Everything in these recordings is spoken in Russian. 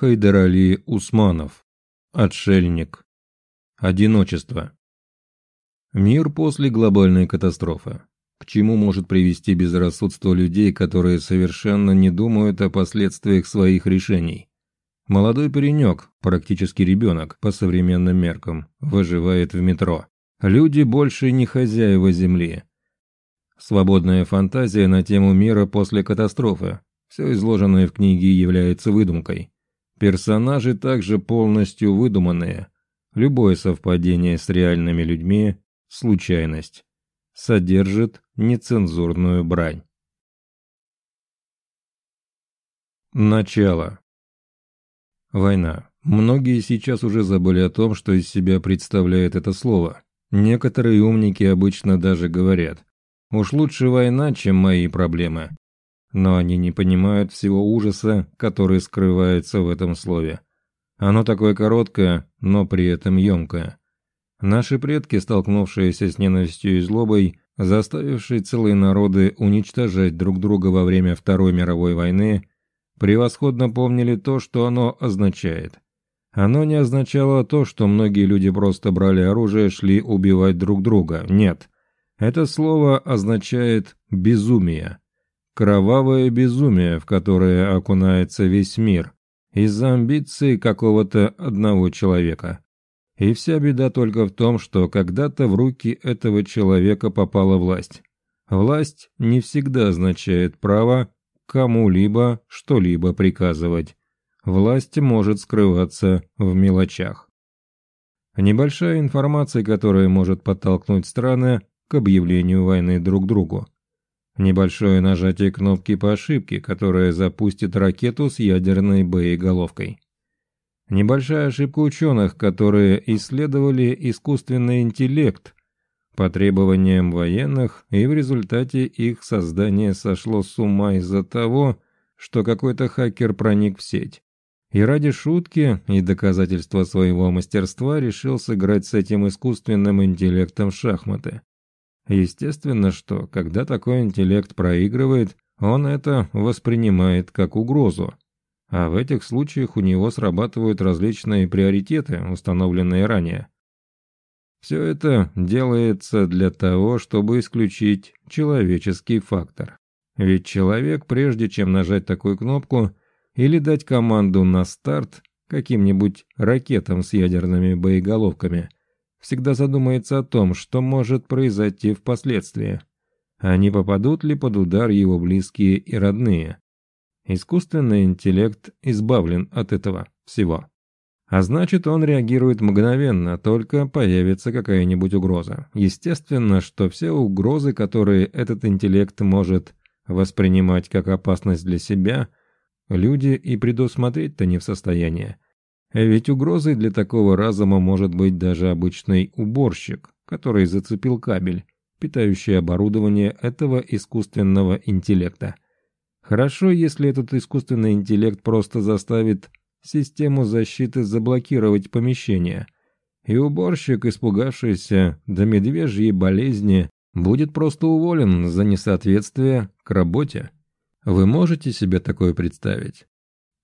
Хайдарали Усманов. Отшельник. Одиночество. Мир после глобальной катастрофы. К чему может привести безрассудство людей, которые совершенно не думают о последствиях своих решений? Молодой паренек, практически ребенок по современным меркам, выживает в метро. Люди больше не хозяева Земли. Свободная фантазия на тему мира после катастрофы. Все изложенное в книге является выдумкой. Персонажи также полностью выдуманные. Любое совпадение с реальными людьми – случайность. Содержит нецензурную брань. Начало. Война. Многие сейчас уже забыли о том, что из себя представляет это слово. Некоторые умники обычно даже говорят, уж лучше война, чем мои проблемы но они не понимают всего ужаса, который скрывается в этом слове. Оно такое короткое, но при этом емкое. Наши предки, столкнувшиеся с ненавистью и злобой, заставившие целые народы уничтожать друг друга во время Второй мировой войны, превосходно помнили то, что оно означает. Оно не означало то, что многие люди просто брали оружие и шли убивать друг друга. Нет. Это слово означает «безумие». Кровавое безумие, в которое окунается весь мир, из-за амбиций какого-то одного человека. И вся беда только в том, что когда-то в руки этого человека попала власть. Власть не всегда означает право кому-либо что-либо приказывать. Власть может скрываться в мелочах. Небольшая информация, которая может подтолкнуть страны к объявлению войны друг другу. Небольшое нажатие кнопки по ошибке, которая запустит ракету с ядерной боеголовкой. Небольшая ошибка ученых, которые исследовали искусственный интеллект по требованиям военных, и в результате их создание сошло с ума из-за того, что какой-то хакер проник в сеть. И ради шутки и доказательства своего мастерства решил сыграть с этим искусственным интеллектом в шахматы. Естественно, что когда такой интеллект проигрывает, он это воспринимает как угрозу. А в этих случаях у него срабатывают различные приоритеты, установленные ранее. Все это делается для того, чтобы исключить человеческий фактор. Ведь человек, прежде чем нажать такую кнопку или дать команду на старт каким-нибудь ракетам с ядерными боеголовками – всегда задумается о том, что может произойти впоследствии, а не попадут ли под удар его близкие и родные. Искусственный интеллект избавлен от этого всего. А значит, он реагирует мгновенно, только появится какая-нибудь угроза. Естественно, что все угрозы, которые этот интеллект может воспринимать как опасность для себя, люди и предусмотреть-то не в состоянии. Ведь угрозой для такого разума может быть даже обычный уборщик, который зацепил кабель, питающий оборудование этого искусственного интеллекта. Хорошо, если этот искусственный интеллект просто заставит систему защиты заблокировать помещение, и уборщик, испугавшийся до медвежьей болезни, будет просто уволен за несоответствие к работе. Вы можете себе такое представить?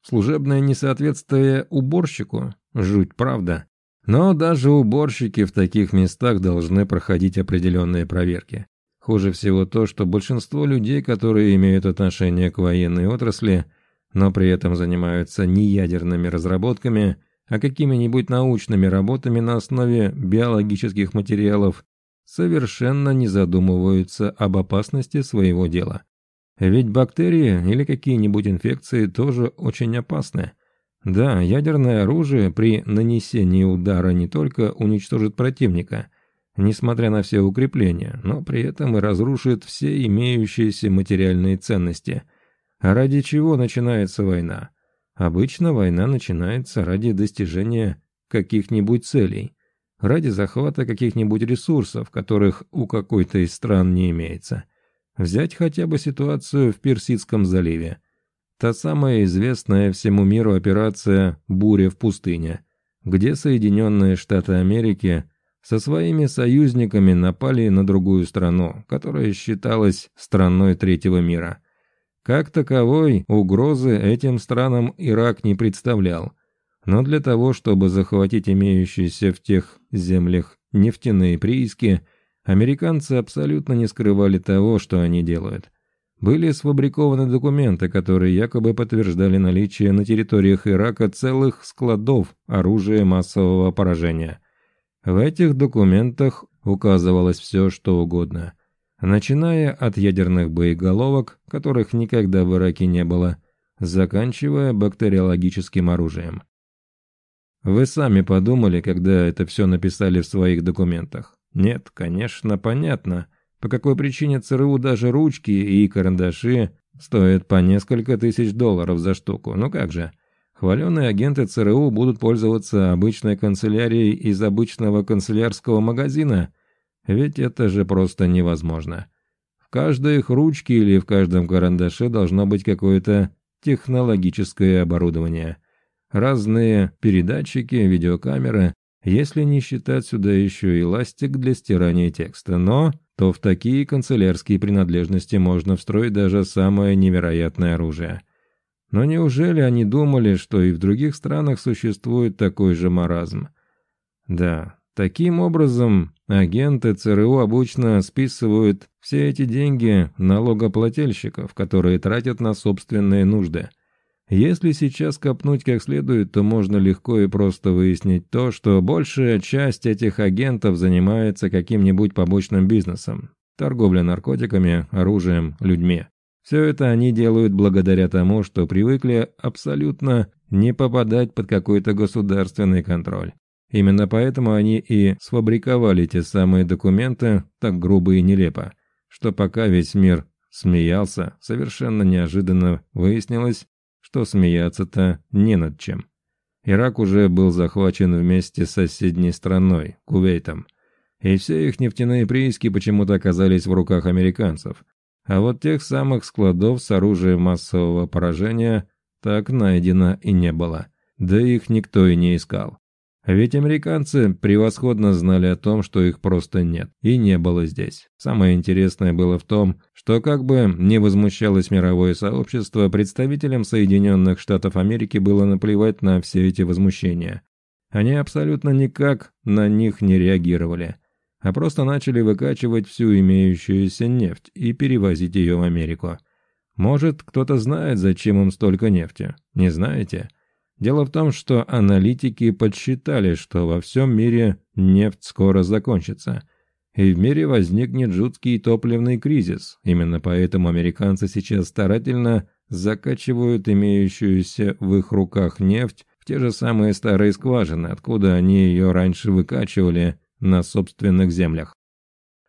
Служебное несоответствие уборщику – жуть, правда. Но даже уборщики в таких местах должны проходить определенные проверки. Хуже всего то, что большинство людей, которые имеют отношение к военной отрасли, но при этом занимаются не ядерными разработками, а какими-нибудь научными работами на основе биологических материалов, совершенно не задумываются об опасности своего дела. Ведь бактерии или какие-нибудь инфекции тоже очень опасны. Да, ядерное оружие при нанесении удара не только уничтожит противника, несмотря на все укрепления, но при этом и разрушит все имеющиеся материальные ценности. А ради чего начинается война? Обычно война начинается ради достижения каких-нибудь целей, ради захвата каких-нибудь ресурсов, которых у какой-то из стран не имеется – Взять хотя бы ситуацию в Персидском заливе. Та самая известная всему миру операция «Буря в пустыне», где Соединенные Штаты Америки со своими союзниками напали на другую страну, которая считалась страной третьего мира. Как таковой угрозы этим странам Ирак не представлял. Но для того, чтобы захватить имеющиеся в тех землях нефтяные прииски, американцы абсолютно не скрывали того, что они делают. Были сфабрикованы документы, которые якобы подтверждали наличие на территориях Ирака целых складов оружия массового поражения. В этих документах указывалось все, что угодно. Начиная от ядерных боеголовок, которых никогда в Ираке не было, заканчивая бактериологическим оружием. Вы сами подумали, когда это все написали в своих документах? Нет, конечно, понятно, по какой причине ЦРУ даже ручки и карандаши стоят по несколько тысяч долларов за штуку. Ну как же? Хваленые агенты ЦРУ будут пользоваться обычной канцелярией из обычного канцелярского магазина – ведь это же просто невозможно. В каждой их ручке или в каждом карандаше должно быть какое-то технологическое оборудование. Разные передатчики, видеокамеры, если не считать сюда еще и ластик для стирания текста. Но то в такие канцелярские принадлежности можно встроить даже самое невероятное оружие. Но неужели они думали, что и в других странах существует такой же маразм? Да, таким образом Агенты ЦРУ обычно списывают все эти деньги налогоплательщиков, которые тратят на собственные нужды. Если сейчас копнуть как следует, то можно легко и просто выяснить то, что большая часть этих агентов занимается каким-нибудь побочным бизнесом. Торговля наркотиками, оружием, людьми. Все это они делают благодаря тому, что привыкли абсолютно не попадать под какой-то государственный контроль. Именно поэтому они и сфабриковали те самые документы так грубо и нелепо, что пока весь мир смеялся, совершенно неожиданно выяснилось, что смеяться-то не над чем. Ирак уже был захвачен вместе с соседней страной, Кувейтом, и все их нефтяные прииски почему-то оказались в руках американцев, а вот тех самых складов с оружием массового поражения так найдено и не было, да их никто и не искал. Ведь американцы превосходно знали о том, что их просто нет и не было здесь. Самое интересное было в том, что как бы не возмущалось мировое сообщество, представителям Соединенных Штатов Америки было наплевать на все эти возмущения. Они абсолютно никак на них не реагировали, а просто начали выкачивать всю имеющуюся нефть и перевозить ее в Америку. Может, кто-то знает, зачем им столько нефти? Не знаете? Дело в том, что аналитики подсчитали, что во всем мире нефть скоро закончится, и в мире возникнет жуткий топливный кризис. Именно поэтому американцы сейчас старательно закачивают имеющуюся в их руках нефть в те же самые старые скважины, откуда они ее раньше выкачивали на собственных землях.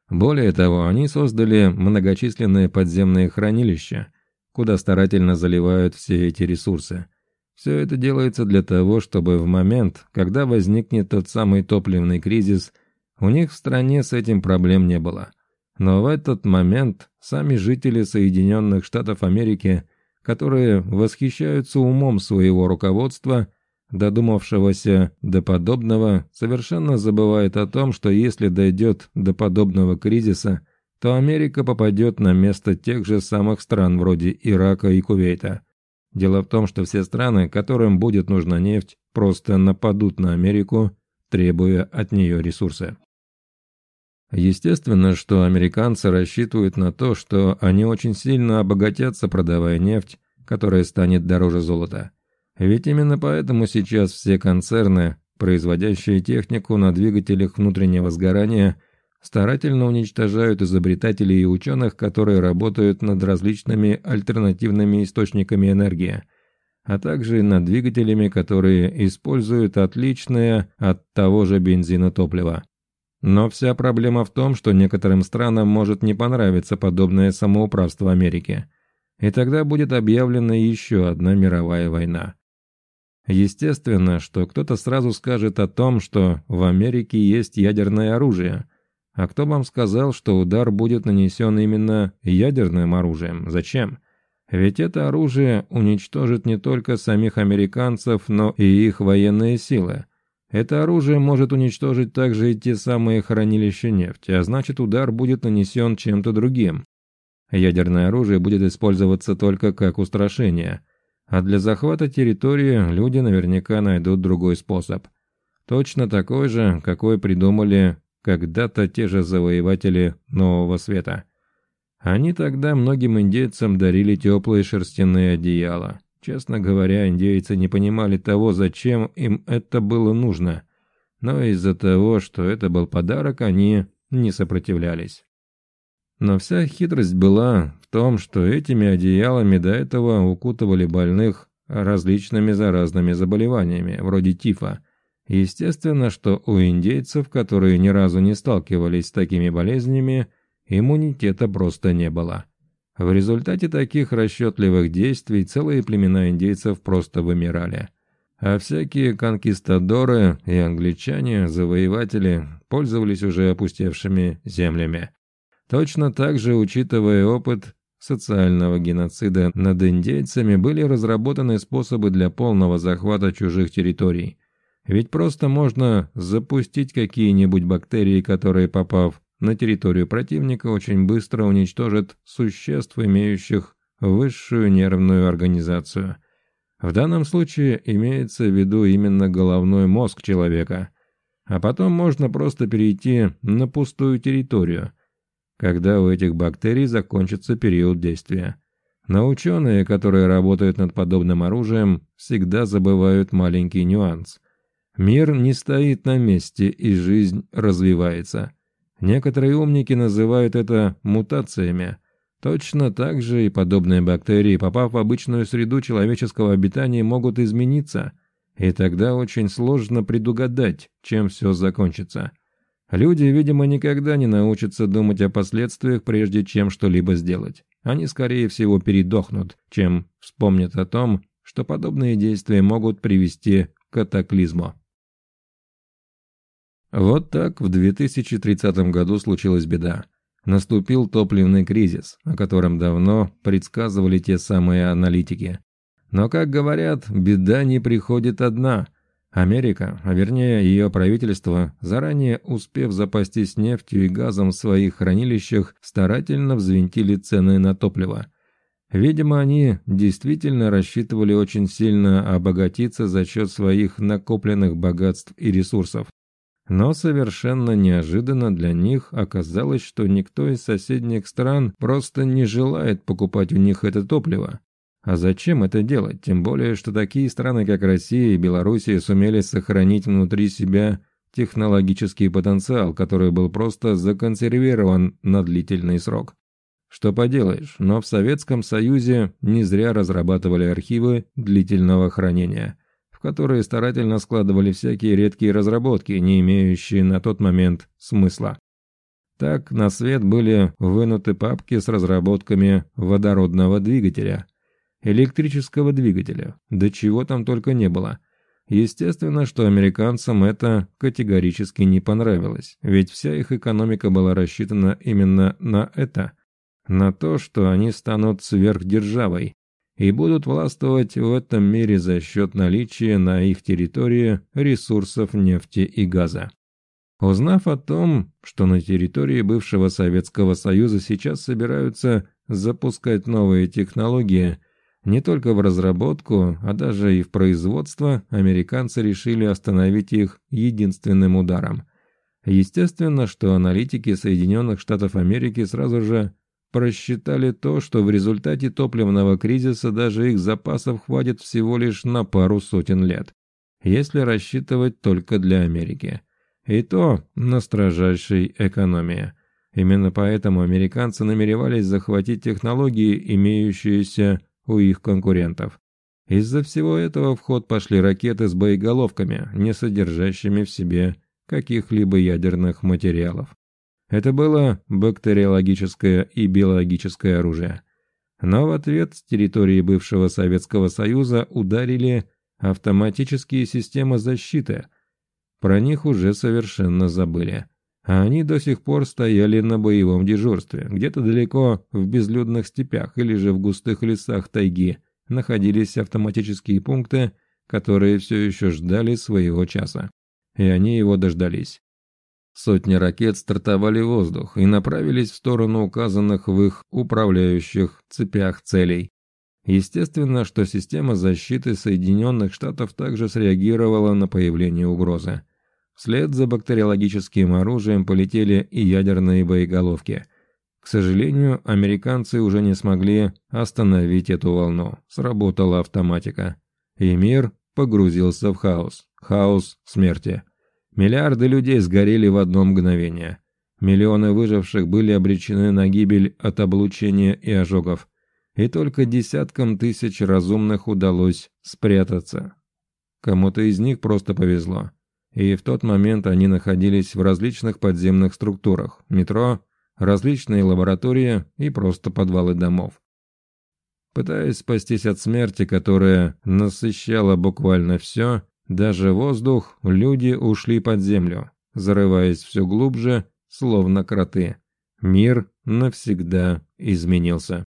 Более того, они создали многочисленные подземные хранилища, куда старательно заливают все эти ресурсы – все это делается для того, чтобы в момент, когда возникнет тот самый топливный кризис, у них в стране с этим проблем не было. Но в этот момент сами жители Соединенных Штатов Америки, которые восхищаются умом своего руководства, додумавшегося до подобного, совершенно забывают о том, что если дойдет до подобного кризиса, то Америка попадет на место тех же самых стран вроде Ирака и Кувейта – Дело в том, что все страны, которым будет нужна нефть, просто нападут на Америку, требуя от нее ресурсы. Естественно, что американцы рассчитывают на то, что они очень сильно обогатятся, продавая нефть, которая станет дороже золота. Ведь именно поэтому сейчас все концерны, производящие технику на двигателях внутреннего сгорания, старательно уничтожают изобретателей и ученых, которые работают над различными альтернативными источниками энергии, а также над двигателями, которые используют отличное от того же бензина топливо. Но вся проблема в том, что некоторым странам может не понравиться подобное самоуправство Америки. И тогда будет объявлена еще одна мировая война. Естественно, что кто-то сразу скажет о том, что в Америке есть ядерное оружие – а кто вам сказал, что удар будет нанесен именно ядерным оружием? Зачем? Ведь это оружие уничтожит не только самих американцев, но и их военные силы. Это оружие может уничтожить также и те самые хранилища нефти, а значит удар будет нанесен чем-то другим. Ядерное оружие будет использоваться только как устрашение, а для захвата территории люди наверняка найдут другой способ. Точно такой же, какой придумали когда-то те же завоеватели Нового Света. Они тогда многим индейцам дарили теплые шерстяные одеяла. Честно говоря, индейцы не понимали того, зачем им это было нужно. Но из-за того, что это был подарок, они не сопротивлялись. Но вся хитрость была в том, что этими одеялами до этого укутывали больных различными заразными заболеваниями, вроде тифа. Естественно, что у индейцев, которые ни разу не сталкивались с такими болезнями, иммунитета просто не было. В результате таких расчетливых действий целые племена индейцев просто вымирали. А всякие конкистадоры и англичане, завоеватели, пользовались уже опустевшими землями. Точно так же, учитывая опыт социального геноцида над индейцами, были разработаны способы для полного захвата чужих территорий. Ведь просто можно запустить какие-нибудь бактерии, которые, попав на территорию противника, очень быстро уничтожат существ, имеющих высшую нервную организацию. В данном случае имеется в виду именно головной мозг человека. А потом можно просто перейти на пустую территорию, когда у этих бактерий закончится период действия. Но ученые, которые работают над подобным оружием, всегда забывают маленький нюанс. Мир не стоит на месте, и жизнь развивается. Некоторые умники называют это мутациями. Точно так же и подобные бактерии, попав в обычную среду человеческого обитания, могут измениться, и тогда очень сложно предугадать, чем все закончится. Люди, видимо, никогда не научатся думать о последствиях, прежде чем что-либо сделать. Они, скорее всего, передохнут, чем вспомнят о том, что подобные действия могут привести к катаклизму. Вот так в 2030 году случилась беда. Наступил топливный кризис, о котором давно предсказывали те самые аналитики. Но, как говорят, беда не приходит одна – Америка, а вернее ее правительство, заранее успев запастись нефтью и газом в своих хранилищах, старательно взвинтили цены на топливо. Видимо, они действительно рассчитывали очень сильно обогатиться за счет своих накопленных богатств и ресурсов. Но совершенно неожиданно для них оказалось, что никто из соседних стран просто не желает покупать у них это топливо. А зачем это делать? Тем более, что такие страны, как Россия и Белоруссия, сумели сохранить внутри себя технологический потенциал, который был просто законсервирован на длительный срок. Что поделаешь, но в Советском Союзе не зря разрабатывали архивы длительного хранения, в которые старательно складывали всякие редкие разработки, не имеющие на тот момент смысла. Так на свет были вынуты папки с разработками водородного двигателя – электрического двигателя, да чего там только не было. Естественно, что американцам это категорически не понравилось, ведь вся их экономика была рассчитана именно на это, на то, что они станут сверхдержавой и будут властвовать в этом мире за счет наличия на их территории ресурсов нефти и газа. Узнав о том, что на территории бывшего Советского Союза сейчас собираются запускать новые технологии, не только в разработку, а даже и в производство американцы решили остановить их единственным ударом. Естественно, что аналитики Соединенных Штатов Америки сразу же просчитали то, что в результате топливного кризиса даже их запасов хватит всего лишь на пару сотен лет, если рассчитывать только для Америки. И то на строжайшей экономии. Именно поэтому американцы намеревались захватить технологии, имеющиеся у их конкурентов. Из-за всего этого в ход пошли ракеты с боеголовками, не содержащими в себе каких-либо ядерных материалов. Это было бактериологическое и биологическое оружие. Но в ответ с территории бывшего Советского Союза ударили автоматические системы защиты. Про них уже совершенно забыли. А они до сих пор стояли на боевом дежурстве. Где-то далеко в безлюдных степях или же в густых лесах тайги находились автоматические пункты, которые все еще ждали своего часа. И они его дождались. Сотни ракет стартовали в воздух и направились в сторону указанных в их управляющих цепях целей. Естественно, что система защиты Соединенных Штатов также среагировала на появление угрозы. Вслед за бактериологическим оружием полетели и ядерные боеголовки. К сожалению, американцы уже не смогли остановить эту волну. Сработала автоматика. И мир погрузился в хаос. Хаос смерти. Миллиарды людей сгорели в одно мгновение. Миллионы выживших были обречены на гибель от облучения и ожогов. И только десяткам тысяч разумных удалось спрятаться. Кому-то из них просто повезло. И в тот момент они находились в различных подземных структурах, метро, различные лаборатории и просто подвалы домов. Пытаясь спастись от смерти, которая насыщала буквально все, даже воздух, люди ушли под землю, зарываясь все глубже, словно кроты. Мир навсегда изменился.